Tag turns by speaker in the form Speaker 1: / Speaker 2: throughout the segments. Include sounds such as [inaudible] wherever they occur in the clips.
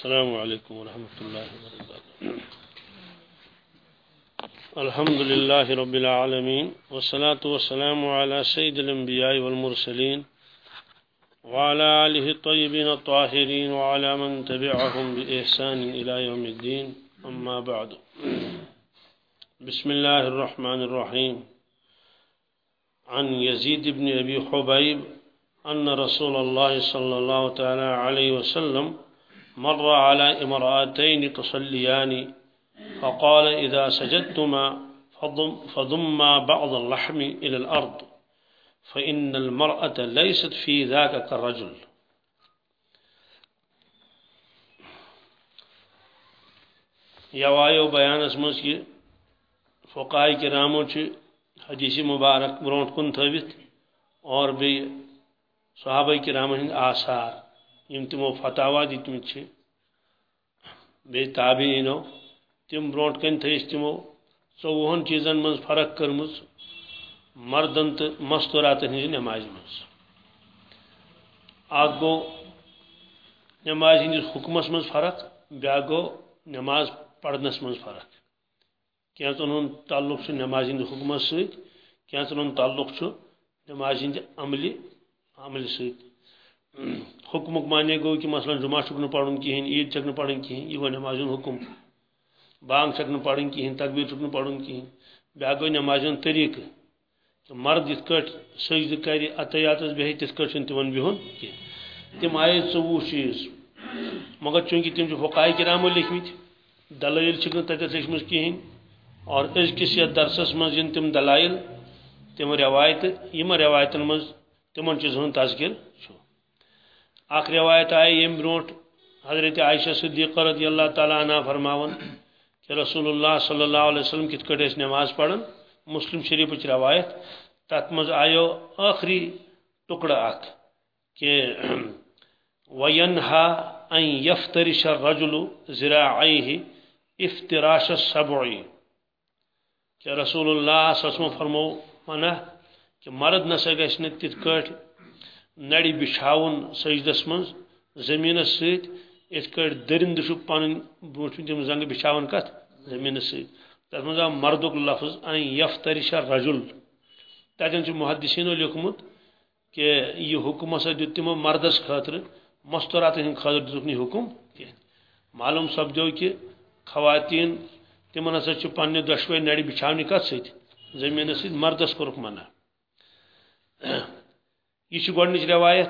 Speaker 1: السلام عليكم ورحمة الله وبركاته. الحمد لله رب العالمين والصلاة والسلام على سيد الأنبياء والمرسلين وعلى آله الطيبين الطاهرين وعلى من تبعهم بإحسان إلى يوم الدين. أما بعد بسم الله الرحمن الرحيم. عن يزيد بن أبي حبيب أن رسول الله صلى الله عليه وسلم مر على امرأتين تصليان فقال إذا سجدتما فضم فضما بعض اللحم إلى الأرض فإن المرأة ليست في ذاك كالرجل. يوايو بيان اسمس كي فقاي كرامو حدیث مبارک برونٹ کن تھوت اور بی صحابہ کرام ہند آثار۔ یم تمو فتوا دتمت بی تابعینو تم برونٹ کن تھیس تمو۔ ژوہن چیزن من فرق کرمز۔ مردن تو مستوراتن ہز نماز مز اخ گو نماز ہندس حکمس مز فرق۔ بیا گو نماز پڑھنس مز فرق۔ کینچن ہند تعلق نماز ہند حکمس ست کینچن ہند تعلق نماز ہند عملی عمل ست حکمک مانے گو کہ مثلا جمعہ چھ پڑھن کہین عید چھ پڑھن کہین یہ گو نماز حکم، بانگ چھ پڑھن کہین تکبیر چھ پڑھن کہین بیا گو نماز طریقہ تو مرد یت کٹ سجد کر عطیاتس بہت تت کٹ تمن بہن کی تم آئے ژوہ چیز مگر چونکہ تم فقائے کرامو لکھمت دلائل چھ تتھ لکھم کہین اور أزکس یتھ درسس مز ین تم دلائل تم روایت یم روایتن مز تمن چیزن ہند تذکر چھو اخ روایت آئی یم برونٹ حضرت عائشہ صدیقہ رضی اللہ تعالیٰ عنہ فرماون کہ رسول اللہ صلی اللہ علیہ وسلم کت کٹ اس نماز پڑھن، مسلم شریف روایت تت مز آیو آخری ٹکڑا اخ کہ وینہا ان یفترش الرجل ذراعیہ افتراش السبعی کہ رسول اللہ صلی اللہ علیہ وسلم فرمو منع کہ مرد نسا گھس تت کٹ نڑی بچھاون سجدس من زمینس ست کٹ درند پن بروٹ تم زنگ بچھاون کت زمینس ست تر من آو مردک لفظ، ان یفترش رجل۔ تتن محدثینو لیکھمت کہ یہ حکم ہسا دیت تمو مردس خاطر مستورات ہند خاطر دیتک نی حکم کی معلوم سپدو کہ خواتین، تمن ہسا پنہ دشوے نڑ بچھاونہ کت ست زمین ست مردس کورک منع۔ یہ گۄڈنِچ روایت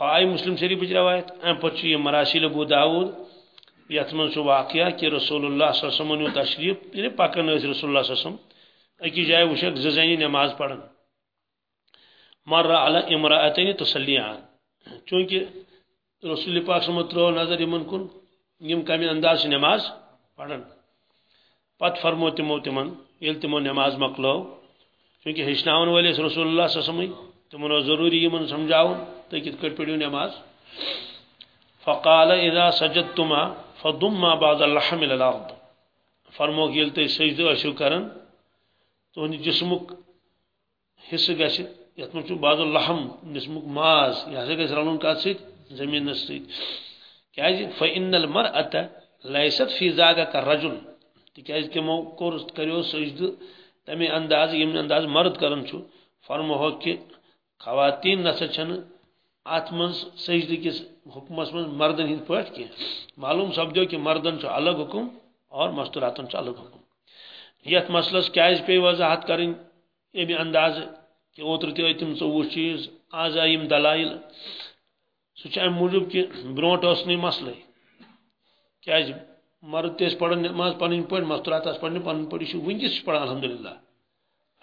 Speaker 1: آئی مسلم شریف روایت ام پتہ یہ مراسیل ابو داود یت من واقعہ کہ رسول اللہ صلی اللہ علیہ وسلم تشریف یعنی پکان رسول اللہ صلی اللہ علیہ وسلم، اکی جائے وشک زنی نماز پڑھن۔ مر علی امراطین تسلیان۔ چونکہ رسول پاک صلی ترو نظر یمن کن، یم کمی انداز نماز پڑھن۔ پت فرمو تمو تمن، یل تمو نماز مکلو چونکہ ہچن ولس رسول اللہ صلی اللہ علیہ وسلم تمن ضروری یمن سمجھاؤن تو کت کٹ پڑھو نماز۔ فقال اذا سجدتما فضما بعض اللحم الى الارض۔ فرموک یل تھی سجدہ ٲسِو کران تہند جسمک حصہ گژھِ یتھ منٛز چھُ بعض اللحم جسمک ماز یہِ ہسا گژھِ رلُن کتھ سۭتۍ زٔمیٖنس سۭتۍ کیازِ جی؟ فإن المرأة لیست فی ذاک كالرجل تکیازِ تمو جی کوٚر کریو سجدٕ تمے انداز ییٚمہِ انداز مرد کران چھُ فرموہوکھ کہ خواتین نسا چھن ات من سجدہ کس حکمس من مردن ہند پٲٹھۍ کینٛہہ معلوم سپدو کہ مردن چھُ الگ حکم اور مستوراتن چھُ الگ حکم۔ یتھ مسلس کیازِ پے وضاحت کرٕنۍ امی انداز کہ اوترٕ تہِ آیہِ تِم ژوٚوُہ چیٖز آز آیہِ یِم دلایل سُہ چھُ امہِ کہ برونٛٹھ اوس نہٕ مسلے کیازِ مرد تہِ ٲسۍ پران نٮ۪ماز پنٕنۍ مستورات آسہٕ پرنہِ پنٕنۍ پٲٹھۍ یہِ چھُ الحمدللہ۔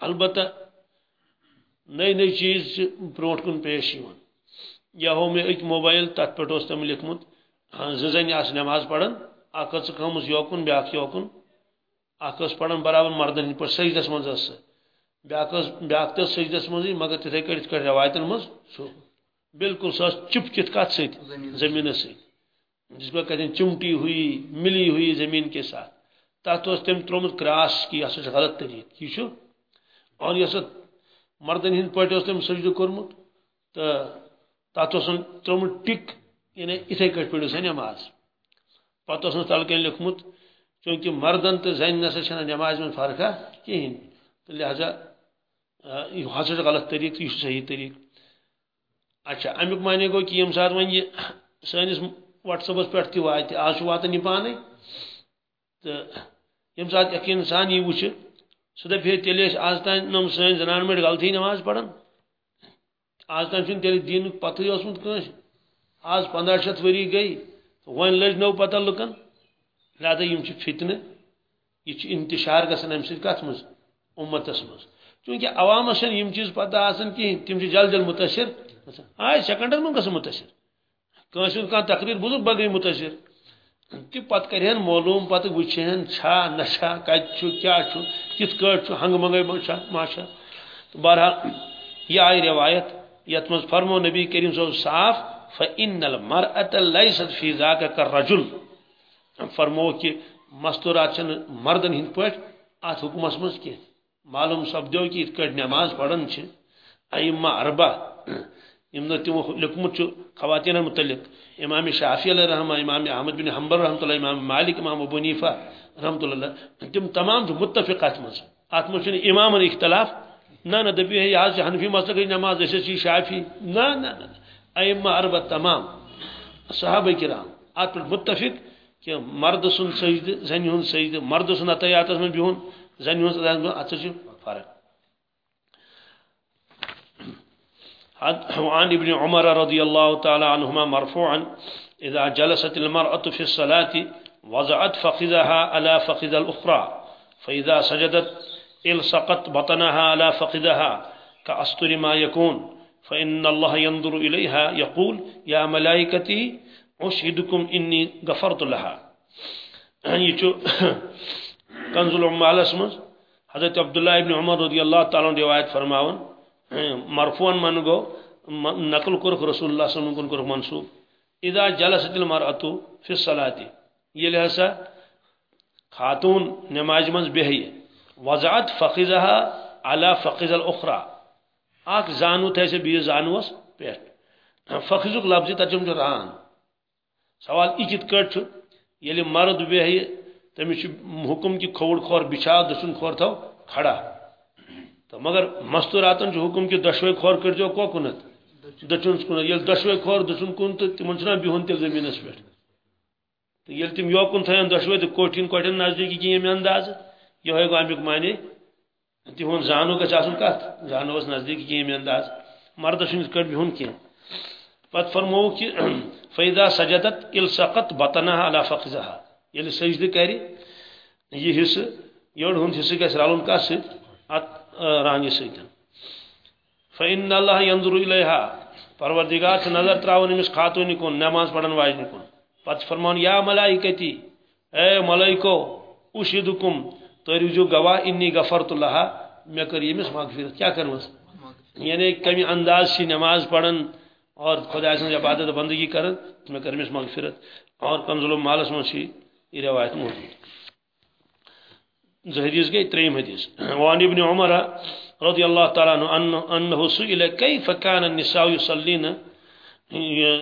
Speaker 1: البتہ نئی نئی چیز برونٹ کن پیش یا ہو مے اک موبائل تت پہ تم لکھمت زن آس نماز پڑھان اخ کھمز یوکن بیاکھ یوکن۔ اخ پڑھان برابر مردن ہند پہ سجدس مز بیاکھ بیاکھ تس سجدس مز مگر تتھے کٹ کٹ روایتن مز۔ سو بالکل سو چپ کت کت ست زمین ست جس کو کہتے ہیں چمٹی ہوئی ملی ہوئی زمین کے ساتھ۔ تات تم ترومت کراس کی یہ غلط طریقہ یہ اور یہ مردن ہند پہ تم سجدہ کورمت، تو تر ترومت ٹک یعنی اتھے کٹ پڑھو سا نماز۔ پتہ اس تل کن لکھمت، چونکہ مردن تو زن نسا چھ نماز من فرقہ کہین تو لہذا یہ ہسا غلط طریقہ یہ صحیح طریقہ اچھا امیک معنی گو کہ یم سات ون یہ سنس واٹس ایپس پہ تہ وات آج واتن یہ پانے۔ تو یم سات یقین سان یہ وچ سہ دپ ہے تیل آز تان نم سن زنان مڑ غلطی نماز پڑھن۔ آز تان تیل دین پتہ اوسمت کنس آز پندہ شیت وری گئی ون لج نو پتہ لکن۔ لہذا یم فتنہ یہ انتشار گژھان امہ سۭتۍ کتھ منٛز امتس منٛز چونکہ عوامس یم چیز پتہ آسان کہیٖنۍ تِم چھِ جل جل آئے سیکنڈن من گژھان متٲثر کٲنٛسہِ ہُنٛد کانٛہہ تقریر بوٗزُکھ بگے متٲثر تہِ پتہٕ کرہن معلوٗم، پتہٕ وٕچھہن چھا نہ چھا کتہِ چھُ، کیٛاہ چھُ، کِتھ کٲٹھۍ چھُ ہنگ منگے چھا ما چھا۔ بہرحال یہ آئی روایت، یتھ منٛز فرمو نبی کریم صٲب صاف، فإن المرأة ليست في ذاك كالرجل فرمو کہ مستورات چھن مردن ہند پٲٹھۍ ات حکمس منٛز کینٛہہ۔ معلوم سپدو کہ یِتھ کٲٹھۍ نماز پران چھِ۔ ائمہ اربع لکھمت خواتین متعلق إمام شافی علیہ رحمہ إمام أحمد بن حنبل رحمۃ اللہ إمام مالک إمام أبو نیفا رحمۃ اللہ تم تمام متفق ات مز ات مز إمام اختلاف. نہ نہ دپی ہے یہ حنفی مسئلہ گئی نماز ایسے شافی نہ نہ أربع تمام. صحابہ کرام ات متفق کہ مرد سن سجد زن ہن سجد مرد سن عطیات من بہن زن ہن ات فرق عن ابن عمر رضي الله تعالى عنهما مرفوعا إذا جلست المرأة في الصلاة وضعت فخذها على فخذ الأخرى فإذا سجدت إلصقت بطنها على فخذها كأستر ما يكون فإن الله ينظر إليها يقول يا ملائكتي أشهدكم إني غفرت لها. کنز العمال اسمز حضرت عبداللہ ابن عمر رضی اللہ تعالیٰ روایت فرماون. مرفون من گو نقل کرک رسول اللہ صلی اللہ علیہ وسلم کرک منصوب اذا جلست المرأة فی الصلاة، یہ ہسا خاتون نماز من بہی، وضعت فقزها على فقز الاخرى. اک زانو تھے سے بیس زانوس پیٹ. فقزک لفظ ترجم جو ران سوال اکت کٹ، یلی مرد بہی تمس حکم کی کھوڑ کھور بچھا، دسن کھور تھو کھڑا. تو مگر مستوراتن جو حکم کی دشوے کھور کر جو کو کنت؟ دچن کن یل دشوے کھور، دچن کن تو تمن چھنا بہن تیل زمینس پہ تو یل تم یوکن تھین دشوے، تو کوٹھین کوٹھین نزدیکی کی یم انداز؟ یہ گو امیک معنی؟ تہن زانو گھس آسن کت زانو اس نزدیکی کی یم انداز. مرد چھن کٹ بہن کی پت فرمو کہ [clears throat] فیضا سجدت السقط بطنها على فخذها یل سجد کری، یہ حصہ، یوڑ ہند حصہ گھس رلن کت سۭتۍ ات رانہِ سۭتۍ۔ فإن الله ينظر إليها۔ پروردگار چھ نظر تراون امس خاتون کن نماز پڑھن واجن کن پت فرمان یا ملائکتی، اے ملائکو، اشہدکم تریو جو گواہ انی غفرت لها میں کر یمس مغفرت۔ کیا کرمس یعنی کمی انداز سی نماز پڑھن اور خدا سے عبادت بندگی کرن میں کرمس مغفرت۔ اور کنزل مالس من سی، یہ روایت موجود۔ حدیث گئی تریم حدیث. وان ابن عمر رضي الله تعالى عنه أنه سئل كيف كان النساء يصلين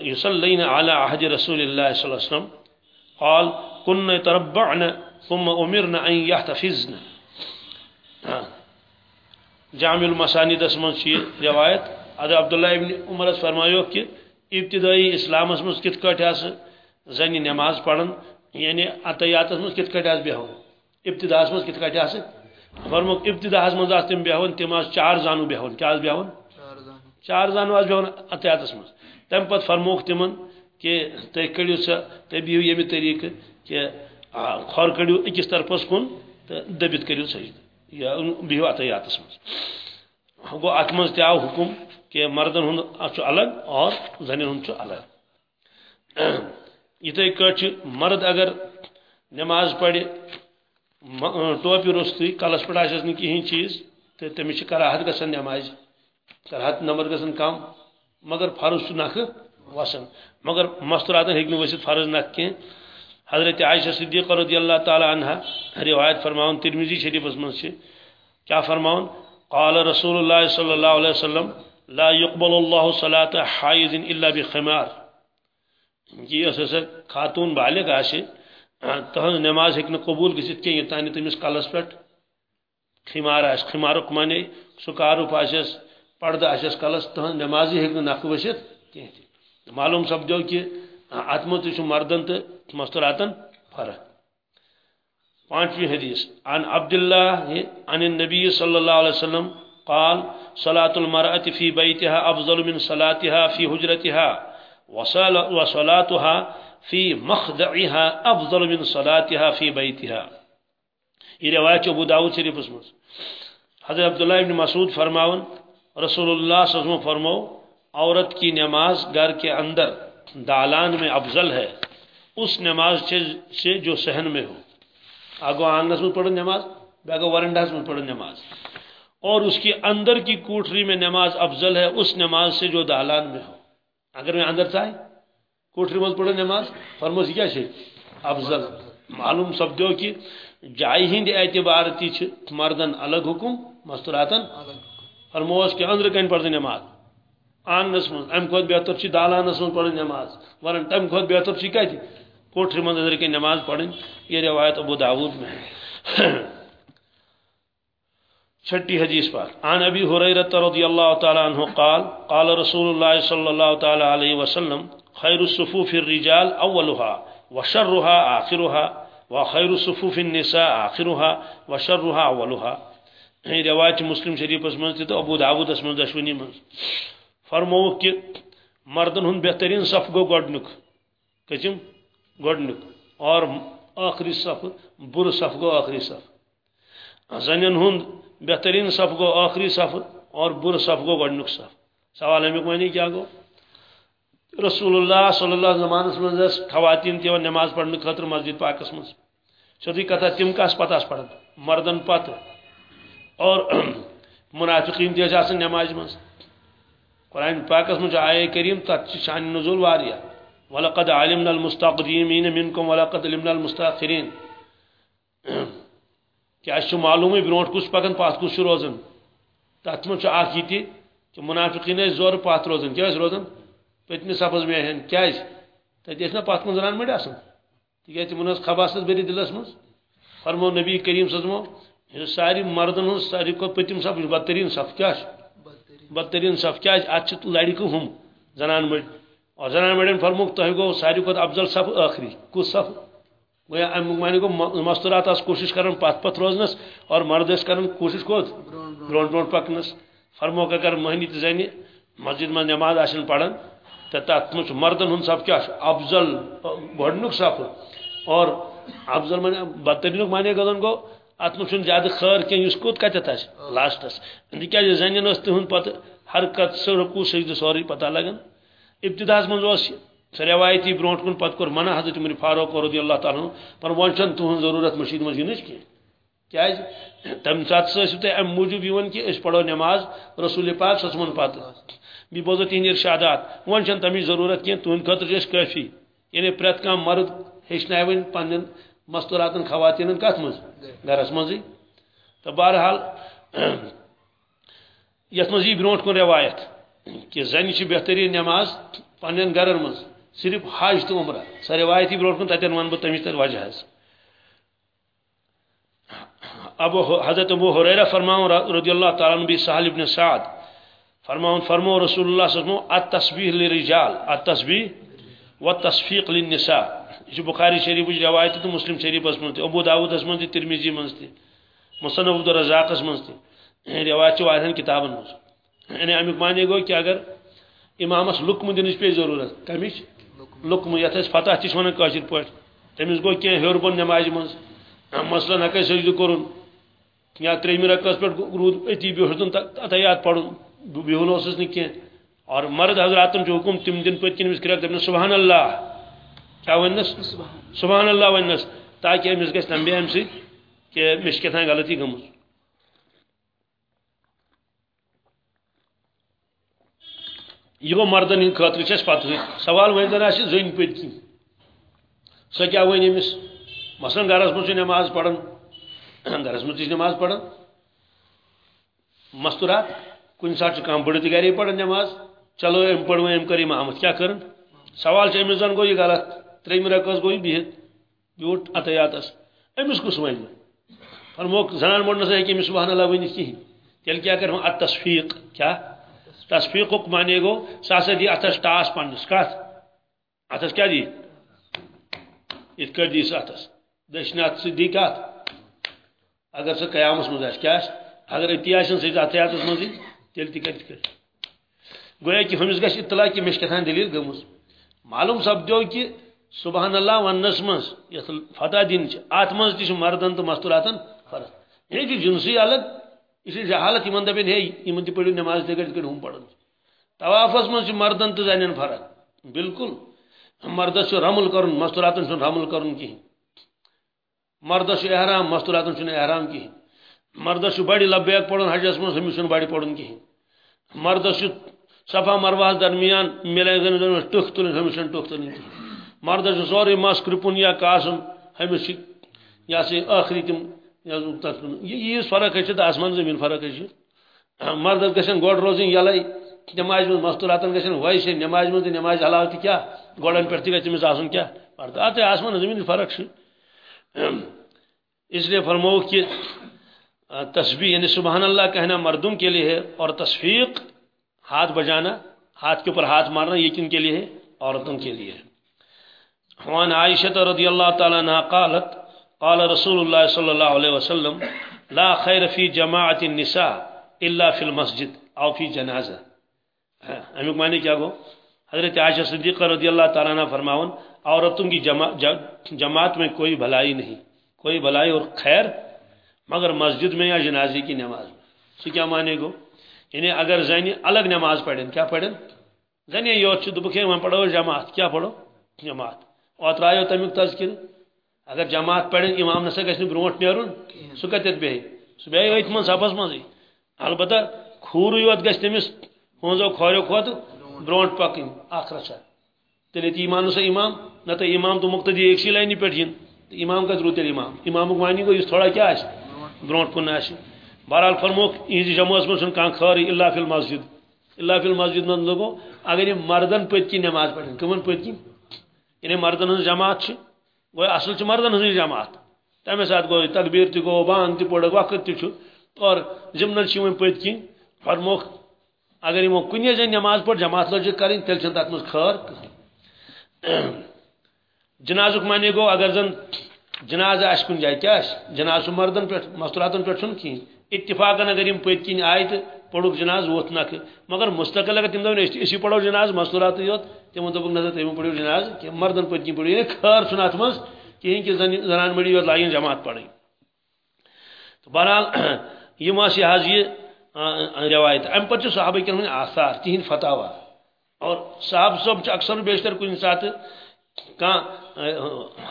Speaker 1: يصلين على عهد رسول الله صلى الله عليه وسلم? قال كنا يتربعن ثم أمرنا أن يحتفظن جامع المسانید من چھ روایت؟ ادھر عبداللہ ابن عمر فرمایو کہ ابتدائی اسلام مز کت کٹ زنی نماز پڑھن یعنی عطیات مز کت کٹ ابتدا مز کت کٹ فرموک ابتدا مز تم بہون تم آس چار زانو بہون کیا بہون چار زانو۔ آس بہون اتیاتس مز تم پت فرموک تمن کہ تھی کڑیو سا تھی بہو یمی طریقہ کہ کھور کڑیو اکس طرفس کن تو دبت کریو سجد یا بہو اتیاتس مز گو ات مز تہ آو حکم کہ مردن ہند الگ اور زنین ہند الگ۔ یتھے کٹ مرد اگر نماز پڑھ ٹوپی روستٕے کلس پٮ۪ٹھ آسٮ۪س نہٕ کِہیٖنۍ چیٖز تہٕ تٔمِس چھِ کراہت گژھان نٮ۪مازِ کراہت نمبر گژھان کم، مگر فرض چھُ نکھٕ وسان مگر مستوراتن ہیٚکہِ نہٕ ؤسِتھ فرض نکھ کینٛہہ حضرت عائشہ صدیقہ رضی اللہ تعالی عنہ روایت فرماون، ترمذی شریفس منٛز چھِ۔ کیٛاہ فرماون؟ قال رسول الله صلی اللہ علیہ وسلم، لا يقبل الله صلاة حائز الا بخمار۔ کہ اس ہسا خاتون بالغ آسہ تہذ نماز ہیکہ قبول گھت کی یوتان تمس کلس پہ خمار آس خمارک مانے سکارف آسس پردہ آسس کلس تہذ نماز ہیکہ نکھ ورست کی معلوم سپدو کہ ات مت مردن تو مستراتن فرق۔ پانچویں حدیث۔ عن عبداللہ عن النبی صلی اللہ علیہ وسلم قال صلاة المرأة في بيتها أفضل من صلاتها في هجرتها وصلاتها في مخدعها أفضل من صلاتها في بيتها. یہ روایت ابو داود شریف اس حضرت عبداللہ ابن مسعود فرماون، رسول اللہ صلی اللہ علیہ وسلم فرماؤ، عورت کی نماز گھر کے اندر دالان میں افضل ہے، اس نماز سے جو سہن میں ہو۔ آگو آنگنس میں پڑھو نماز بیگو ورنڈاس میں پڑھو نماز۔ اور اس کی اندر کی کوٹری میں نماز افضل ہے، اس نماز سے جو دالان میں ہو۔ اگر میں اندر چاہے کوٹری مز پڑھو نماز فرموس کیا چھ افضل۔ معلوم سپدو کہ جائے ہند اعتبار تی مردن الگ حکم، مستراتن فرموس کہ اندر کن پڑھ نماز۔ آنگنس من ام کھت بہتر چھ دالانس من پڑھ نماز۔ ورن تم کھت بہتر چھ کتہ کوٹری من اندر کن نماز پڑھن یہ روایت ابو داود میں چھٹی حدیث پر۔ عن ابی حریرہ رضی اللہ تعالی عنہ قال قال رسول اللہ صلی اللہ تعالی علیہ وسلم، خیر الصفوف الرجال اولها وشرها آخرها وخیر الصفوف النساء آخرها وشرها اولها روایت مسلم شریف اس میں تو ابو داؤد اس میں دشونی میں فرمو کہ مردن ہن بہترین صف گو گڈنک کچم؟ گڈنک اور آخری صف، بر صف گو آخری صف۔ زنن ہند بہترین صف گو، آخری صف اور بر صف گو گڈنک صف۔ سوال امیک معنی کیا گو؟ رسول اللہ صلی اللہ علیہ زمانس من خواتین تیو نماز پڑھنے خاطر مسجد پاکس من سیدھی کتھا، تم کس پتہ پڑھن مردن پت۔ اور [clears throat] منافقین تیز آسن نماز من قرآن پاکس من آئے کریم تت شان نزول واریا ولقد علمنا المستقدمین منکم ولقد علمنا المستاخرین [clears throat] کہ اس معلوم برونٹ کس پکان پات کس روزان۔ تت من اخ یہ کہ منافقین زور پات روزان۔ کیا روزان؟ پتمس سفز میں ہن۔ کیا تتہ نا پات من زنان مڑ آسان۔ تکیاز تمن خباست بری دلس مز فرمو نبی کریم صدمو ساری مردن ہن ساری کو پتم صف بدترین صف کیا بدترین صف۔ کیا ات لڑی کو ہم زنان مڑ اور زنان مڑن فرمو تہ گو ساری کو افضل صف آخری۔ کس صف؟ گویا امیک معنی گو مستورات آس کوشش کرن پت پت روزنس اور مرد اس کرن کوشش کوت برون برون پکنس۔ فرمو کہ اگر مہنی تزینی مسجد میں نماز آشن پڑھن تو تات مجھ مردن ہن سب کیا افضل گۄڈنیُک صف اور افضل معنی بدترینُک معنی گژھان گو ات مجھ زیادہ خیر کینٛہہ یُس کوٚت کتٮ۪تھ آسہِ لاسٹس تِکیازِ زنٮ۪ن ٲس تِہُنٛد پتہٕ حرکت سُہ رکوٗ سجدٕ سورُے پتہ لگان ابتداہس منٛز اوس سہ روایتی برو کن پتہ کور منع حضرت عمر فاروق رضی اللہ تعالیٰ پر ون چھ تہن ضرورت مشید مز ینچ کی کیاز؟ تم سات سو تہ ام موجود یون کہ اس پڑھو نماز رسول پاک صلی پتہ۔ بی بوزو تہند ارشادات۔ ون چھ تم ضرورت کی تہن خاطر اس کافی یعنی پرت کام مرد ہیچناون پنن مستوراتن خواتین کت مز گرس مزی تو بہرحال یت مز یہ برو کن روایت کہ زن بہترین نماز پنن گرن مز صرف حج تو عمرہ سر روایتی برو کن تتن ون بہ تمس تر وجہ ابو حضرت ابو حریرہ فرماؤں رضی اللہ تعالیٰ عنہ بھی سہل ابن سعد فرماؤں فرمو رسول اللہ صلی اللہ علیہ وسلم، التسبیح للرجال، التسبیح والتصفیق للنساء۔ یہ بخاری شریف روایت تو مسلم شریف اس منتی ابو داود اس منتی ترمیزی منتی مصنف عبد الرزاق اس منتی روایت چھ واریاں کتابن مز یعنی امیک معنی گو کہ اگر امامس لکم دنچ پی ضرورت کمچ لکم یت فتح تش ونان کاشر پہ تمس گو کی ہور بن نماز من مثلاً ہکے سجد کورن یا تریمہ رکس پہ رود اتی بہتن تیات پڑھن بہن اس کی اور مرد حضراتن جو حکم تم دن پت کن کرک دپن سبحان اللہ۔ کیا ونس سبحان اللہ۔ ونس تاکہ امس گھس نمبے ام سی کہ مش غلطی گمز۔ یہ گو مردن ہند خاطر چھ پتہ سوال ون زن آس زن پت کن سو کیا ون امس مثلاً گرس مز نماز پڑھن گرس مز نماز پڑھن مستورات کن سات کم بڑ تہ گرے پڑھن نماز چلو ام پڑھ ام کر امامت کیا کرن سوال چھ امس زن گو یہ غلط تریم رکس گو بہت بیوٹ اتیاتس امس کس ون فرموک زنان موڑ نسا کہ امس سبحان اللہ ونس کہین تیل کیا کر ات تصفیق کیا تصفیق معنی گو سا سا دی اتس ٹاس پنس کت اتس کیا دی ات کٹ دی اتس دشن ات سی دی کت اگر سہ قیامس مز آس کیا اگر اتی آسن سی اتیاتس مزی تیل تہ کت کر۔ گویا کہ ہمس گھس اطلاع کہ مش دلیل گمز معلوم سپدو کہ سبحان اللہ ونس مز یت فتح دین ات مز تہ مردن تو مستوراتن فرق یہ جنسی الگ اس لیے حالت یمن دپن ہے یمن تہ پڑھو، نماز تہ کٹ ہم پڑھن طوافس مز مردن تو زنین فرق۔ بالکل۔ مردس رمل کرن، مستوراتن چھ رمل کرن کہین مردس احرام، مستوراتن چھ احرام کہین مردس بڑی لبیک پڑھن حجس مز ہمس بڑی پڑھن کہین مردس صفا مرواہ درمیان ملے گن ٹک تلن ہمس ٹک تلن مردس سوری مس کرپن یا کاسن ہمس یا سی آخری تم یہ فرق ہے تو آسمان زمین فرق ہے مردس گھن گوڑ روزن یلے نماز من مستوراتن گھن ویسے نماز من نماز علاوہ تہ کیا؟ گوڑن پہ تہ تمس آسن کیا؟ پردہ آتے آسمان زمین فرق ہے [clears throat] اس لیے فرمو کہ تسبیح یعنی سبحان اللہ کہنا مردوں کے لیے ہے اور تصفیق، ہاتھ بجانا، ہاتھ کے اوپر ہاتھ مارنا، یہ کن کے لیے ہے؟ عورتوں کے لیے وان عائشہ رضی اللہ تعالی عنہ قالت قال رسول اللہ صلی اللہ علیہ وسلم، لا خیر فی جماعت النساء الا فی المسجد او فی جنازہ۔ ہاں، امیک معنی کیا گو؟ حضرت عائشہ صدیقہ رضی اللہ تعالی عنہ فرماون، عورتوں کی جماعت میں کوئی بھلائی نہیں، کوئی بھلائی اور خیر مگر مسجد میں یا جنازی کی نماز میں۔ سو کیا مانے گو؟ یعنی اگر زن الگ نماز پڑھن کیا پڑھن زن یوت دے وہاں پڑھو، جماعت، کیا پڑھو؟ جماعت۔ اوتر آو تمیک تذکر اگر جماعت پڑھن امام نسا گھن برونٹ نیرن سہ کتت بہ سہ بہ ات من سفس مزے البتہ کھور یوت گھس تمس ہنزو کھوریو کھوت برونٹ پکن اخ رچا تیل تی ایمان سا امام، نہ تو امام تو مقتدی ایک سی لائن پہ ین امام کت رو تیل امام۔ امام معنی گو اس تھوڑا کیا آس برونٹ کن آس بہرحال فرموک، یہ جی جمعس من کھان خاری اللہ فی المسجد۔ اللہ فی المسجد من لگو اگر یہ مردن پت کی نماز پڑھن کمن پت کی یعنی مردن ہز جماعت گو اصل چھ مردن ہز جماعت۔ تمے ساتھ گو تکبیر تہ گو، بان تہ پڑ وقت تہ اور ضمن ون پت کن فرموک اگر یہ کن جائیں نماز پڑھ جماعت لوج کریں تیل چھ تک مز خر جنازک معنی گو، اگر زن جناز آس کن جائے کیا؟ جناز مردن پہ مستوراتن پہ کھین اتفاقا اگر یم پت کن آئے تو پڑھک جناز ووت نکھ مگر مستقل اگر تم دن اسی پڑھو جناز، مستورات یوت تمو دپ نظر تم پڑھو جناز، کہ مردن پت کن پڑھو یعنی خیر چھن ات مز کہین کہ زنان مڑی یوت لاگین جماعت پڑھیں تو بہرحال، یہ یم یہ حض یہ روایت ام پتہ صحابہ کرام آثار تہند فتاوا اور صاحب صاحب اکثر بیشتر کن سات کان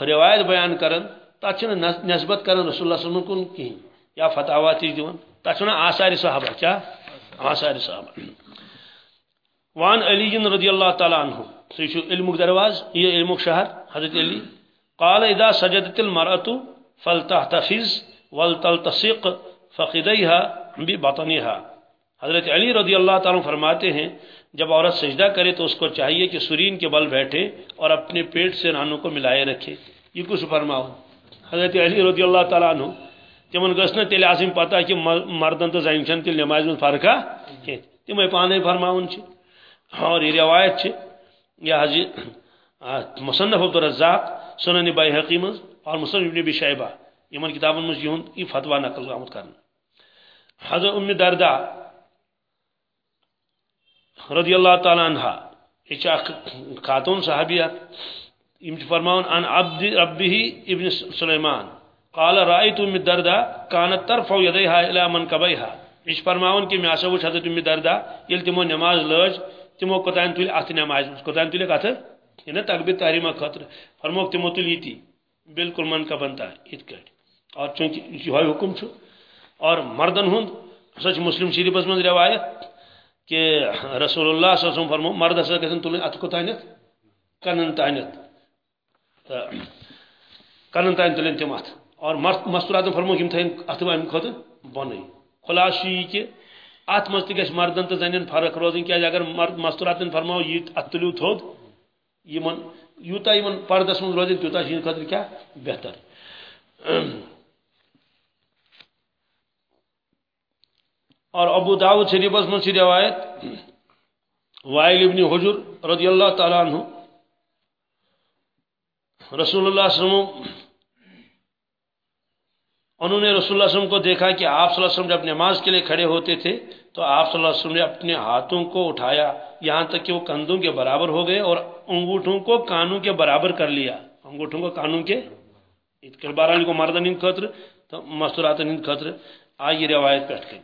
Speaker 1: روایت بیان کرن تک نسبت کرن، رسول اللہ صلی اللہ علیہ وسلم کن کہین یا فتاوا تھی دون تک آثار صحابہ کیا آثار صحابہ۔ وان علی رضی اللہ تعالی عنہ سہ علم درواز یہ علم شہر، حضرت علی۔ قال اذا سجدت المرأة فلتحتفظ ولتلتصق فقديها ببطنها حضرت علی رضی اللہ تعالیٰ فرماتے ہیں، جب عورت سجدہ کرے تو اس کو چاہیے کہ سرین کے بل بیٹھے اور اپنے پیٹ سے رانوں کو ملائے رکھے۔ یہ کچھ فرماؤ۔ حضرت علی رضی اللہ تعالیٰ عنہ تمن گھس نا تیل آسن پتہ کہ مردن تو زن چھ تیل نماز من فرقہ کی تمے پانے فرماون اور یہ روایت یہ حض مصنف عبد الرزاق سنن بائی حقیم اور مصنف ابن ابی شیبہ۔ یمن کتابن مز یہ فتوا نقل آمد کرنا حضرت ام دردہ رضی اللہ تعالی عنہ، یہ خاتون صحابیہ۔ یم فرماون ان عبد ربه ابن سلیمان قال رأيت ام الدرداء كانت ترفع يديها الى منكبيها. ايش فرماون کہ میں اسو حضرت ام الدرداء یل تمو نماز لج، تمو کوتان تل ات نماز. کوتان تل کتھ یہ تکبیر تحریمہ خاطر فرموک تمو تل یتی بالکل من کا بنتا ات کٹ اور چونکہ یہ حکم چھ اور مردن ہند، سچ مسلم شریف من روایت کہ رسول اللہ صلی اللہ علیہ وسلم فرمو مرد ہسا گھن تلن ات کو تانت کنن تانت کنن تان تلن تم ات اور مستورات فرمو یم تھین ات ام خود بن خلاص یہ کہ ات مز تہ گھ مردن تو زنین فرق روزن کیا اگر مرد مستورات فرمو یہ ات تلیو تھود، یمن یوتا یمن پردس من روزن تیوتا شین خاطر کیا بہتر۔ [clears throat] اور ابو داود شریفس من سی روایت، وائل ابن حجر رضی اللہ تعالیٰ عنہ، رسول اللہ صلی اللہ علیہ وسلم انہوں نے رسول اللہ علیہ وسلم کو دیکھا کہ آپ صلی اللہ علیہ وسلم جب نماز کے لیے کھڑے ہوتے تھے تو آپ صلی اللہ علیہ وسلم نے اپنے ہاتھوں کو اٹھایا یہاں تک کہ وہ کندھوں کے برابر ہو گئے اور انگوٹھوں کو کانوں کے برابر کر لیا۔ انگوٹھوں کو کانوں کے بارہ کو مردن ہند خطر تو مستورات ہند خطر آئی روایت پیٹ گئی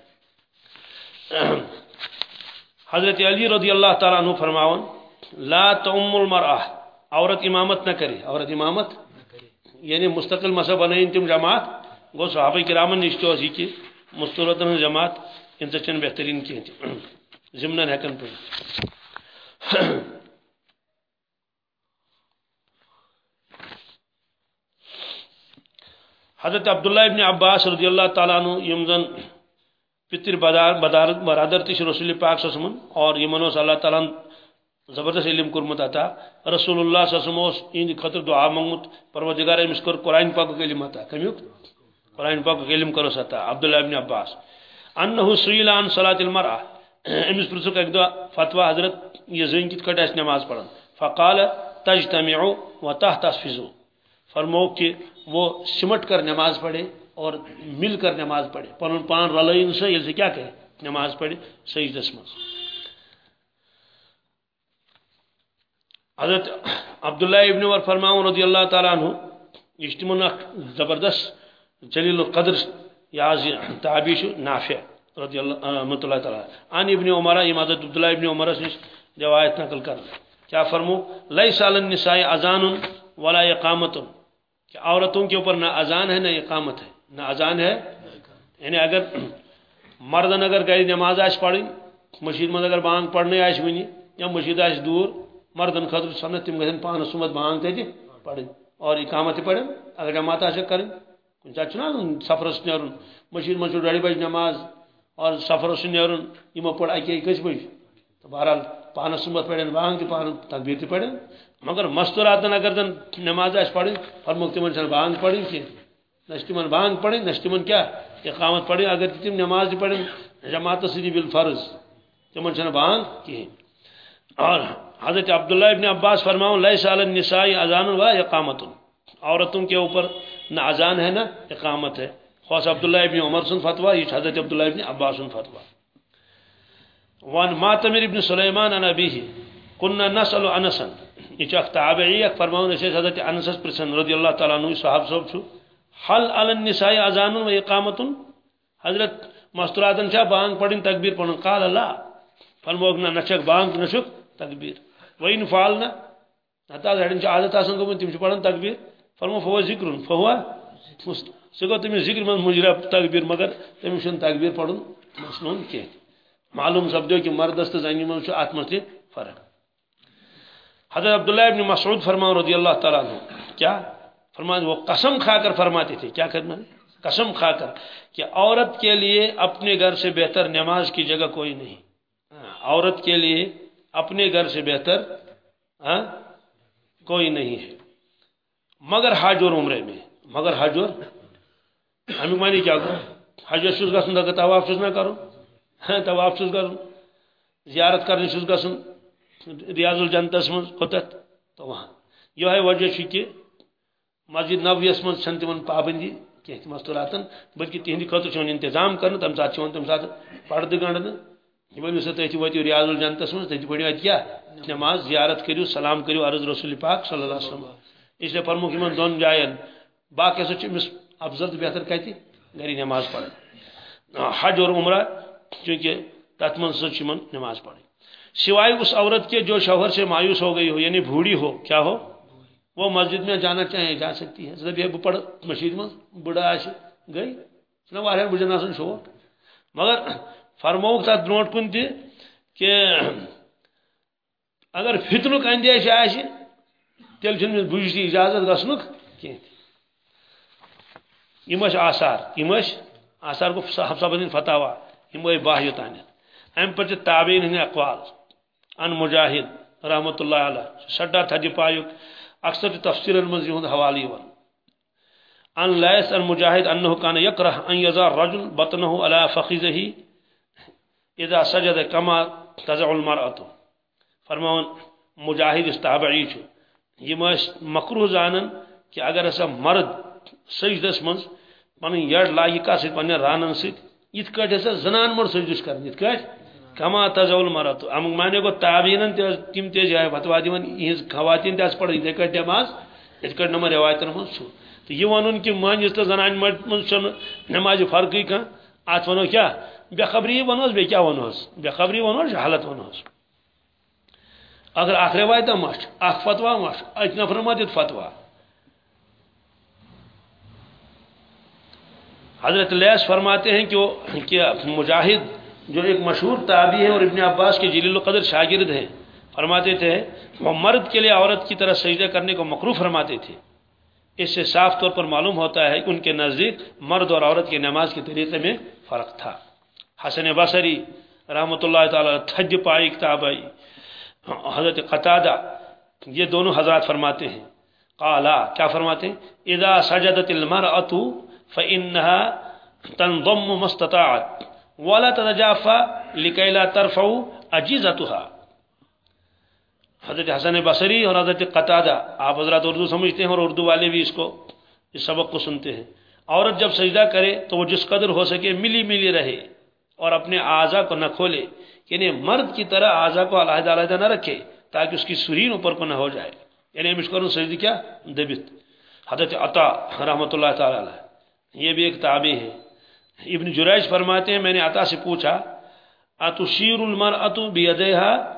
Speaker 1: حضرت علی رضی اللہ تعالیٰ عنہ فرماون، لا تم المرأة، عورت امامت نہ کرے۔ عورت امامت؟ یعنی مستقل مذہب بنائیں تم جماعت؟ گو صحابہ کرامن نش تو یہ کہ مستورتن جماعت، ان چن بہترین کی ضمن ہیکن پہ حضرت عبداللہ ابن عباس رضی اللہ تعالیٰ عنہ یم زن پتر برادر تش رسول پاک سسمن اور یمن اس اللہ تعالیٰ زبردست علم کورمت عطا رسول اللہ صلی اللہ علیہ وسلم ان خطر دعا منگت پروردگار امس کر قرآن پاک علم عطا کمیوک قرآن پاک علم کرو عطا عبداللہ ابن عباس۔ انه سئل عن صلاة المرأة۔ امس پرسک ایک دعا فتوى حضرت یہ زین کت کٹ نماز پڑھن۔ فقال تجتمعوا وتحتفظوا فرمو کہ وہ سمٹ کر نماز پڑھے اور مل کر نماز پڑھے۔ پن پان رلائن سے یہ سے کیا کہے؟ نماز پڑھے سجدس مز حضرت عبداللہ ابن عمر فرماؤں، رضی اللہ تعالیٰ عنہ یہ زبردست جلیل القدر یا تعبیش نافع، رضی اللہ رحمۃ اللہ تعالیٰ. عن ابن عمرہ یہ حضرت عبداللہ ابن عمر سے روایت نقل کر کیا فرمو؟ لیس علی النساء اذان ولا اقامت، کہ عورتوں کے اوپر نہ اذان ہے نہ اقامت ہے۔ نہ اذان ہے یعنی اگر مردن اگر گھر نماز آس پڑھیں مشید مز اگر بانگ پڑھنے آس ونی یا مشید آس دور مردن خطر سنت تم گھن پانس سمت بانگ تے جی، پڑھیں اور اقامت پڑھیں، اگر جماعت آس کریں۔ کن سات نا سفرس نیرن مشید مز ڈڑی بج نماز اور سفرس نیرن یہ پڑھ اکی کس بج تو بہرحال پانس سمت پڑھیں بانگ تہ پان تقبیر تہ پڑھیں مگر مستوراتن اگر دن نماز آس پڑھیں فرموک تمن بانگ پڑھیں کی نشتمن بانگ پڑھیں نشتمن کیا اقامت پڑھیں اگر تم نماز پڑھیں جماعت سیدھی بالفرض تمن چھن بانگ کی اور حضرت عبداللہ ابن عباس فرماؤں لیس علی النساء اذان و اقامت عورتوں کے اوپر نہ اذان ہے نہ اقامت ہے۔ خاص عبداللہ ابن عمر سن فتوہ یہ حضرت عبداللہ ابن عباس سن فتوہ وان ماتمر ابن سلیمان عن ابیہ کننا نسل انسن۔ یہ چاک تابعی ایک فرماؤں اسے حضرت انس پرسن رضی اللہ تعالیٰ عنہ صحاب صحب چھو حل علی النساء اذان و اقامت حضرت مستوراتن چا بانگ پڑھن تکبیر پڑھن۔ قال اللہ فرموگ نہ نچک، بانگ نشک تکبیر۔ وین فعلنا حتا ہڑن عادت آسن گومن تم چھ پڑھن تکبیر۔ فرمو فهو ذکر فهو سگو تم ذکر من مجرا تکبیر مگر تم شن تکبیر پڑھن مسنون کی معلوم سپدو کہ مردست زنی من چھ اتمت فرق. حضرت عبداللہ ابن مسعود فرمان رضی اللہ تعالیٰ عنہ. کیا؟ فرمان وہ قسم کھا کر فرماتے تھے. کیا کرنا قسم کھا کر کہ عورت کے لیے اپنے گھر سے بہتر نماز کی جگہ کوئی نہیں. ہاں، عورت کے لیے اپنے گھر سے بہتر ہاں، کوئی نہیں ہے. مگر حج اور عمرے میں، مگر حج اور؟ ہمیں مانی کیا کرو؟ حج چھس گھن اگر طواف چھس نہ کرو ہاں، طواف چھس کرو، زیارت کرنے چھس گھن ریاض الجنتس من کوتت تو وہاں۔ یہ وجہ کہ مسجد نبویس من چھن تمن پابندی کینٛہہ مستوراتن بلکہ تہندِ خٲطرٕ چھُ انتظام کرنہٕ تمہِ ساتہٕ چھُ یِوان تمہِ ساتہٕ پردٕ گنڈنہٕ یہِ ؤنِو سا تُہۍ وٲتِو ریاض الجنتس منٛز تتہِ پٔرِو اَتہِ کیٛاہ نٮ۪ماز زیارت کٔرِو سلام کٔرِو عرض رسول پاک صلی اللہ علیہ وسلم۔ اسلیے پرمُکھ یِمن دۄن جاین باقی ہسا چھُ افضل تہٕ بہتر کتہِ گرِ نٮ۪ماز پرٕنۍ حج اور عمرہ، چونکہ تتھ منٛز ہسا چھُ یِمن سوائے اس عورت کے جو شوہر سے مایوس ہو گئی ہو یعنی بھوڑی ہو، کیا ہو؟ وہ مسجد میں جانا چاہیں جا سکتی ہے۔ جب یہ پڑھ مسجد میں بڑا آش گئی نا واریاہ بجن آسان شوق مگر فرموک تر برونٹ کن تہ کہ اگر فتنک اندیش آہ تیل چھ بجتی اجازت گھنک کی یم آثار یم آثار گو حفصہ بن فتاوا یم باہیو تان ام پتہ تابعین ہند اقوال۔ ان مجاہد رحمۃ اللہ علیہ، سڈا تھج پایک اکثر تفسیر من یہ حوالہ یوان ان لیس ان مجاہد انه كان يكره ان يضع الرجل بطنه على فخذه اذا سجد كما تزع المرأة فرماون، مجاہد استابعی چھ۔ یم مکروہ زانن کہ اگر اسا مرد سجدس من پن یڑ لاگہ کس پنہ رانن ست کٹ ہسا زنان مر سجدس کر یت کٹ کما تزول مرت ام مانے گو تابعین تم تے جائے فتوا دیون یہ خواتین تاس پڑھ یہ کٹ نماز یت کٹ نمبر روایتن من سو۔ تو یہ ونن کہ مان جس زنان مرد من نماز فرقی کان ات ونو کیا؟ بے خبری ونوس بے کیا ونوس بے خبری ونوس حالت ونوس اگر اخ روایت مش اخ فتوا مش اچ نفر ما دت فتوا حضرت لیس فرماتے ہیں کہ مجاہد جو ایک مشہور تابی ہے اور ابن عباس کے جلیل القدر شاگرد ہیں، فرماتے تھے، وہ مرد کے لیے عورت کی طرح سجدہ کرنے کو مکرو فرماتے تھے۔ اس سے صاف طور پر معلوم ہوتا ہے کہ ان کے نزدیک مرد اور عورت کی نماز کے طریقے میں فرق تھا۔ حسن بصری رحمۃ اللہ تعالی تھج پائی کتاب آئی حضرت قطادہ، یہ دونوں حضرات فرماتے ہیں۔ قالا، کیا فرماتے ہیں؟ اذا سجدت المرأة فإنها تنضم مستطاعت، ولا تتجافى لكي لا ترفع أجهزتها۔ حضرت حسن بصری اور حضرت قطادہ، آپ حضرات اردو سمجھتے ہیں اور اردو والے بھی اس کو، اس سبق کو سنتے ہیں۔ عورت جب سجدہ کرے تو وہ جس قدر ہو سکے ملی ملی رہے اور اپنے اعضا کو نہ کھولے۔ یعنی مرد کی طرح اعضا کو علیحدہ علیحدہ نہ رکھے تاکہ اس کی سرین اوپر کو نہ ہو جائے۔ یعنی ہم اس کو سجدی کیا؟ دبت۔ حضرت عطا رحمۃ اللہ تعالی علیہ۔ یہ بھی ایک تابع ہے۔ ابن جریج فرماتے ہیں، میں نے عطا سے پوچھا، اتشیر المرأة بیدیها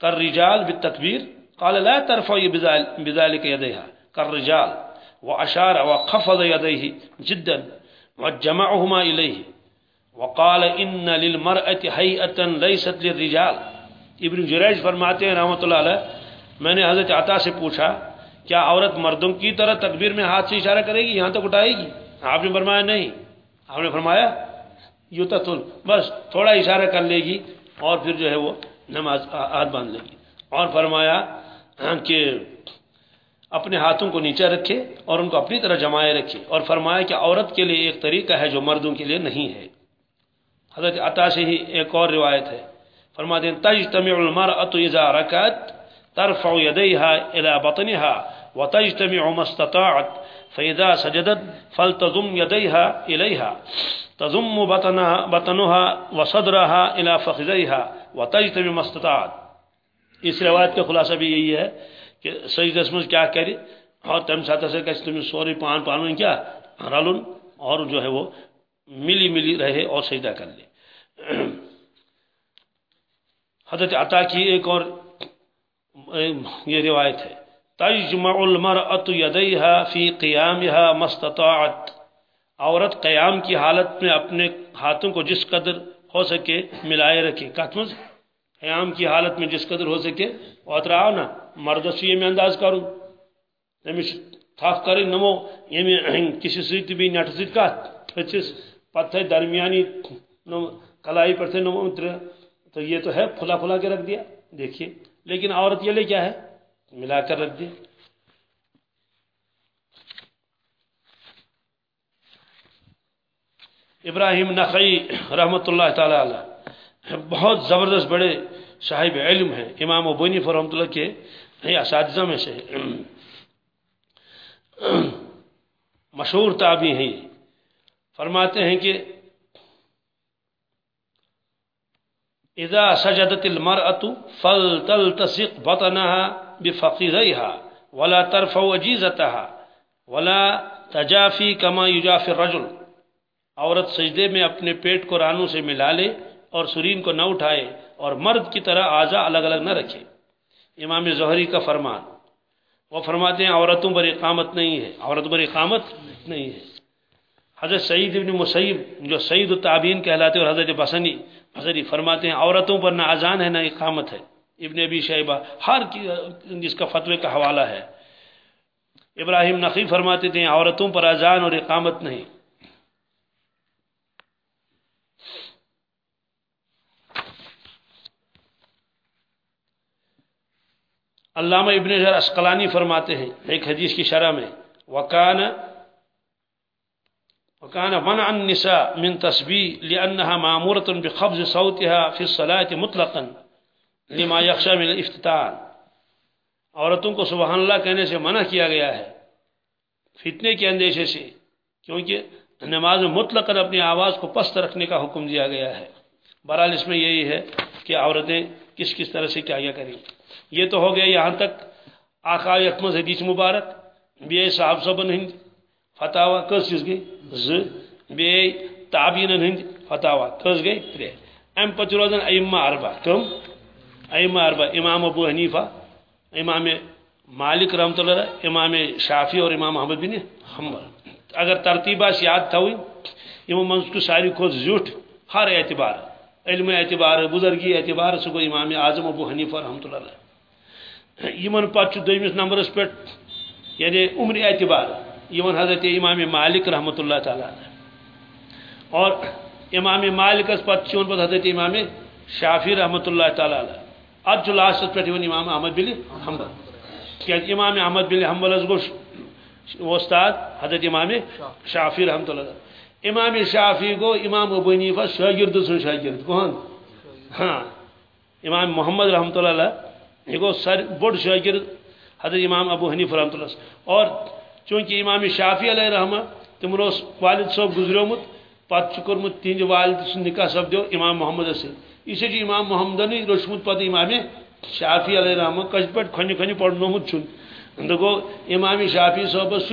Speaker 1: كالرجال بالتكبير قال، لا ترفع بذلك يديها كالرجال وأشار وخفض يديه جدا وجمعهما إليه وقال إن للمرأة هيئة ليست للرجال. ابن جریج فرماتے ہیں رحمۃ اللہ علیہ، میں نے حضرت عطا سے پوچھا، کیا عورت مردوں کی طرح تکبیر میں ہاتھ سے اشارہ کرے گی، یہاں تک اٹھائے گی؟ آپ نے فرمایا نہیں۔ آپ نے فرمایا یوں تو بس تھوڑا اشارہ کر لے گی اور پھر جو ہے وہ نماز ہاتھ باندھ لے گی۔ اور فرمایا کہ اپنے ہاتھوں کو نیچے رکھے اور ان کو اپنی طرح جمائے رکھے۔ اور فرمایا کہ عورت کے لیے ایک طریقہ ہے جو مردوں کے لیے نہیں ہے۔ حضرت عطا سے ہی ایک اور روایت ہے۔ فرماتے ہیں تجتمع المرأة اذا رکعت ترفع يديها الى بطنها وتجتمع ما استطاعت فإذا سجدت فلتضم يديها إليها تضم بطنها, بطنها وصدرها إلى فخذيها وتجتمع ما استطاعت۔ اس روایت کا خلاصہ بھی یہی ہے کہ سجدس میں کیا کرے اور تم ساتھ سے کہ تم سوری پان پان کیا؟ رلن اور جو ہے وہ ملی ملی رہے اور سجدہ کر لے۔ حضرت عطا کی ایک اور، یہ روایت ہے۔ تجمع المرأة يديها في قيامها مستطاعت عورت قیام کی حالت میں اپنے ہاتھوں کو جس قدر ہو سکے ملائے رکھے۔ کتمز قیام کی حالت میں جس قدر ہو سکے اوتر آو نا مردس یہ میں انداز کروں۔ تمس تھف کر نمو۔ یہ کسی سیت بھی نٹ سیت کت تھچس پتہ درمیانی کلائی پر تھے نمو تو یہ تو ہے پھلا پھلا کے رکھ دیا۔ دیکھیے۔ لیکن عورت یہ لے کیا ہے؟ ملا کر رکھ دیا۔ ابراہیم نقی رحمۃ اللہ تعالی علیہ۔ بہت زبردست بڑے صاحب علم ہیں۔ امام و بنی فرحمۃ اللہ کے اساتذہ میں سے۔ مشہور تابی ہیں۔ فرماتے ہیں کہ اذا سجدت المرأة فلتلتصق بطنها بفقيريها ولا ترفع وجيزتها ولا تجافي كما يجافي الرجل۔ عورت سجدے میں اپنے پیٹ کو رانوں سے ملا لے اور سرین کو نہ اٹھائے اور مرد کی طرح اعضا الگ الگ نہ رکھے۔ امام زہری کا فرمان۔ وہ فرماتے ہیں عورتوں پر اقامت نہیں ہے۔ عورتوں پر اقامت نہیں ہے۔ حضرت سعید ابن مسیب جو سعید التابین کہلاتے اور حضرت بسنی حضرت فرماتے ہیں، عورتوں پر نہ اذان ہے نہ اقامت ہے۔ ابن ابی شیبہ، ہر جس کا فتوے کا حوالہ ہے۔ ابراہیم نقی فرماتے تھے، عورتوں پر اذان اور اقامت نہیں۔ علامہ ابن حجر اسقلانی فرماتے ہیں، ایک حدیث کی شرح میں وکان وكان منع النساء من تسبيح لأنها معمورة بخبز صوتها في الصلاة مطلقا لما يخشى من الافتتان عورتوں کو سبحان اللہ کہنے سے منع کیا گیا ہے، فتنے کے اندیشے سے، کیونکہ نماز میں مطلق اپنی آواز کو پست رکھنے کا حکم دیا گیا ہے۔ بہرحال اس میں یہی ہے کہ عورتیں کس کس طرح سے کیا کیا کریں۔ یہ تو ہو گیا یہاں تک، آقا یکمز حدیث مبارک بیے صاحب صبن ہند فتوا کس چیز گئی ز بیے تابین ہند فتوا کس گئی ترے ام پتہ روزن ائمہ اربع کم ائمہ اربع امام ابو حنیفہ امام مالک رحمۃ اللہ امام شافی اور امام احمد بن حنبل اگر ترتیب آس یاد تھوین یمو من کو ساری کھوت زیوٹ ہر اعتبار علم اعتبار بزرگی اعتبار سہ گو امام اعظم ابو حنیفہ رحمۃ اللہ یمن پتہ دویمس نمبرس پہ یعنی عمر اعتبار یمن حضرت امام مالک رحمۃ اللہ تعالی اور امام مالک پتہ چون پتہ حضرت امام شافی رحمۃ اللہ تعالی اد چھ لاسٹس پہ امام احمد بن حنبل کہ امام احمد بن حنبل گو استاد حضرت امام شافی رحمۃ اللہ امام شافی گو امام ابو حنیفہ شاگرد سن شاگرد. کون؟ ہاں. امام محمد رحمۃ اللہ یہ گو سر بڑ شاگرد حضرت امام ابو حنیف رحمۃ اللہ اور چونکہ امام شافی علیہ رحمہ تمن والد صاحب گزریومت پتہ کورمت تہند والد سن نکاح سپدو امام محمد سے۔ یہ امام محمد روچمت پتہ امام شافی علیہ رحمہ کس پہ کھنہ کھنہ پڑنومت چھن دگو امام شافی صاحبس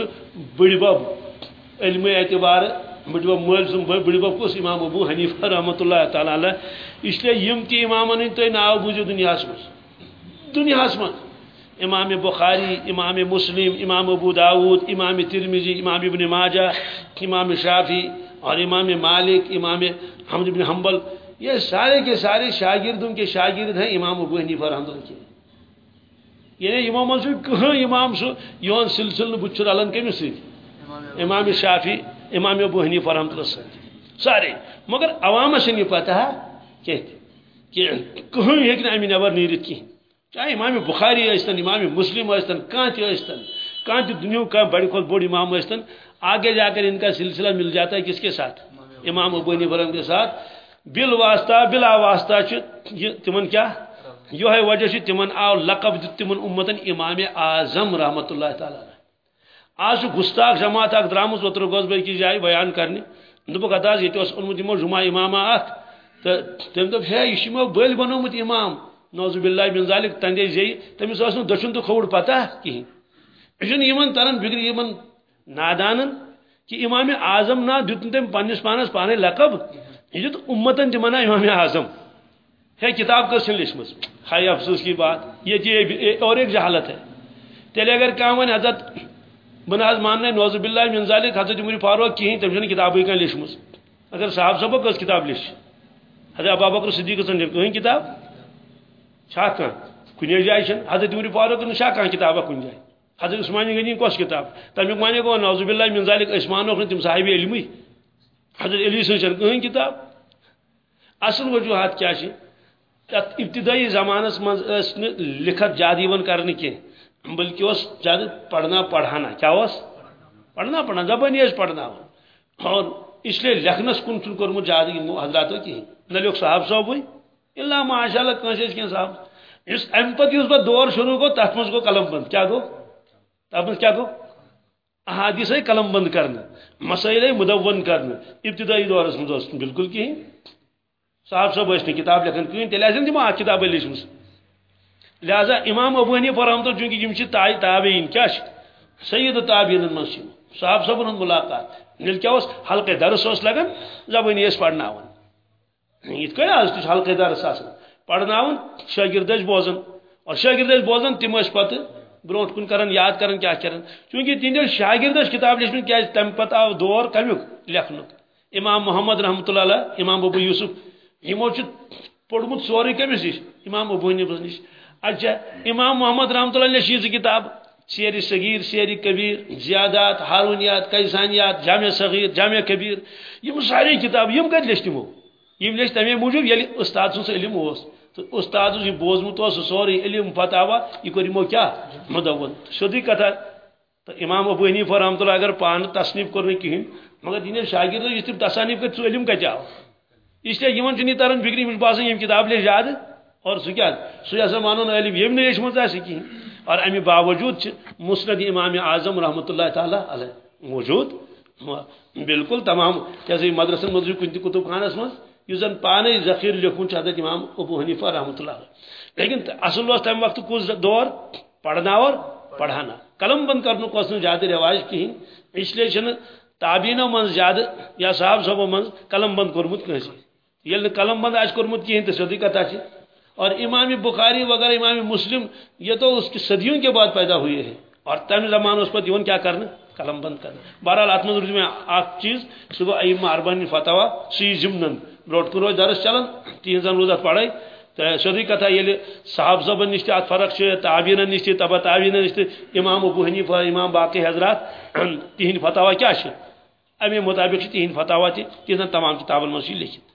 Speaker 1: بڑ بب علم اعتبار بڑ بب مل سن بڑ بب کس امام ابو حنیفہ رحمۃ اللہ تعالی علیہ۔ اس لیے یم تی امامن تھی ناو بوزو دنیا مز دنیا مز امام بخاری، امام مسلم، امام ابو داود، امام ترمیزی امام ابن ماجہ، امام شافی اور امام مالک، امام حمد بن حنبل۔ یہ سارے کے سارے شاگردوں کے شاگرد ہیں امام ابو حنیفہ رحمۃ اللہ کے یعنی امام من کہیں امام سو یون سلسل بچر علن کمس ست امام شافی امام ابو حنیفہ رحمۃ اللہ ست سارے۔ مگر عوامس یہ پتہ کہ کہ کہیں ہیکہ امہ نبر نیرت کی چاہے امام بخاری ٲسۍتن امام مسلم ٲسۍتن کانٛہہ تہِ ٲسۍتن کانٛہہ تہِ دنیا کا بڑی کھول بوڑ امام ٲسۍتن آگے جا کر ان کا سلسلہ مل جاتا ہے کس کے ساتھ؟ امام ابو حنیفہ کے ساتھ۔ بل واسطہ بلا واسطہ تمن کیا؟ یہ وجہ سے تمن آو لقب دیت تمن امتن امام اعظم رحمت اللہ تعالی۔ آج گستاخ جماعت اک درامس اوتر گوس بھائی کی جائے، بیان کرنے دپک اتاز یہ اونمت یمو جمعہ امام اخ تو تم دپ ہے، یہ بل بنومت امام۔ نوز باللہ بن ذالک تندے زی تمس اس دچن تو کھوڑ پتہ کہیں یہ یمن ترن فکر یمن نادانن کہ امام اعظم نا دتن تم پنس پانس پانے لقب یہ تو امتن تمنا امام اعظم۔ ہے کتاب کس لچمس ہائی افسوس کی بات۔ یہ جی اور ایک جہالت ہے۔ تیلے اگر کام ون حضرت بناز ماننے نوز باللہ من ذالک حضرت عمر فاروق کہیں تم چھن کتابی کا لچمس اگر صاحب صاحب کس کتاب لچ حضرت ابا بکر صدیق سن کہیں کتاب؟ چھا کان کنے جائے چھن حضرت عمر فاروق نے چھا کان کتابہ کن جائے حضرت عثمان غنی کس کتاب؟ تمیک مانے گو نوز باللہ من ذالک عثمان نے تم صاحب علمی حضرت علی سن چھن کہیں کتاب۔ اصل وجوہات کیا چھ ابتدائی زمانس من لکھت زیادہ کرنے کی بلکہ اس زیادہ پڑھنا پڑھانا، کیا اس؟ پڑھنا پڑھنا، زبانی اس پڑھنا۔ اور اس لیے لکھنس کن چھ کورمت زیادہ حضرات کی۔ نہ لوگ صاحب صاحب ہوئی۔ اللہ ماشاء اللہ کنس کی صاحب اس ام پتہ اس دور شروع گو تر مز گو قلم بند۔ کیا گو تر مز کیا گو احادیث قلم بند کرنا۔ مسائل مدون کرنا۔ ابتدائی دورس مز بالکل کہیں صاحب صاحب ٲسۍ نہٕ کِتاب لیکھان کٕہٕنۍ تیٚلہِ آسن تِمو اکھ کِتابٕے لیچھمٕژ لہذا امام ابو حنیفہ رحمتہ چونکہ یِم تاج تابعین کیٛاہ چھِ سید تابعینن منٛز چھِ صاحب صٲبن ہُنٛد مُلاقات۔ ییٚلہِ درس اوس لگان زبٲنی ٲسۍ پرناوان یِتھ کٔنۍ آز تہِ چھُ حلقے درس آسان ٲسۍ بوزان اور شٲگرد ٲسۍ بوزان تِم ٲسۍ پتہٕ برونٛٹھ کُن کران یاد کران کیٛاہ کران چوٗنٛکہِ تِہنٛدیو شاگرد ٲسۍ کِتاب لیچھمٕژ کیٛازِ تمہِ پتہٕ آو دور کمیُک لیکھنُک امام محمد رحمتہ اللہ امام ابو یوسف یمو پوڑمت سوری کمس نش امام ابو حنیفہ نش اچھا امام محمد رحمۃ اللہ نے یہ کتاب سیر صغیر سیر کبیر زیادات ہارونیات کیسانیات جامع صغیر جامع کبیر یہ ساری کتاب یم کت لچھ تمو یم لچھ تمے موجود یل استاد سن علم اس تو استاد یہ بوزمت سوری علم فتوا یہ کر یمو کیا مدون سیودی کتھا تو امام ابو حنیفہ رحمۃ اللہ اگر پان تصنیف کور کہین مگر دین شاگرد اس تم تصانیف کر ژٕ علم کتہ آو اس لیے یمن چھ تران فکری مجھ باسان یم کتاب لے زیادہ اور سہ کیا سہ ہسا مانن علم یم نہ لیچمت آسہ کہین اور امی باوجود چھ مسند امام اعظم رحمۃ اللہ تعالی علیہ موجود بالکل تمام جیسے مدرسن مدر کن کتب خانس مز اس زن پانے ذخیر لکھن حضرت امام ابو حنیفہ رحمۃ اللہ لیکن اصل اس تمہ وقت کس دور پڑھنا اور پڑھانا۔ قلم بند کرنے کو زیادہ رواج کہین اس لیے چھ تابینو من زیادہ یا صاحب صاحبو من قلم بند کورمت کنسی یل قلم بند آج کورمت کہین تو سیدھی کتا چھ اور امام بخاری وغیرہ امام مسلم یہ تو اس کی صدیوں کے بعد پیدا ہوئے ہیں۔ اور تم زمان اس پر دیون کیا کرنا؟ قلم بند کرنا۔ بہرحال ات مز میں اخ چیز۔ سہ گو ایم اربانی فتوا سی ضمن برو کن روز درس چلان تہذن روز ات پڑھائی تو سیودی کتھا ییٚلہِ صاحب صبن نش اتھ فرق تعبین نش تبا تعبین نش امام ابو حنیفہ، امام باقی حضرات تہند فتوا کیا امی مطابق تِہنٛدۍ فتوا تہذن تمام کِتابن منٛز چھِ لکھت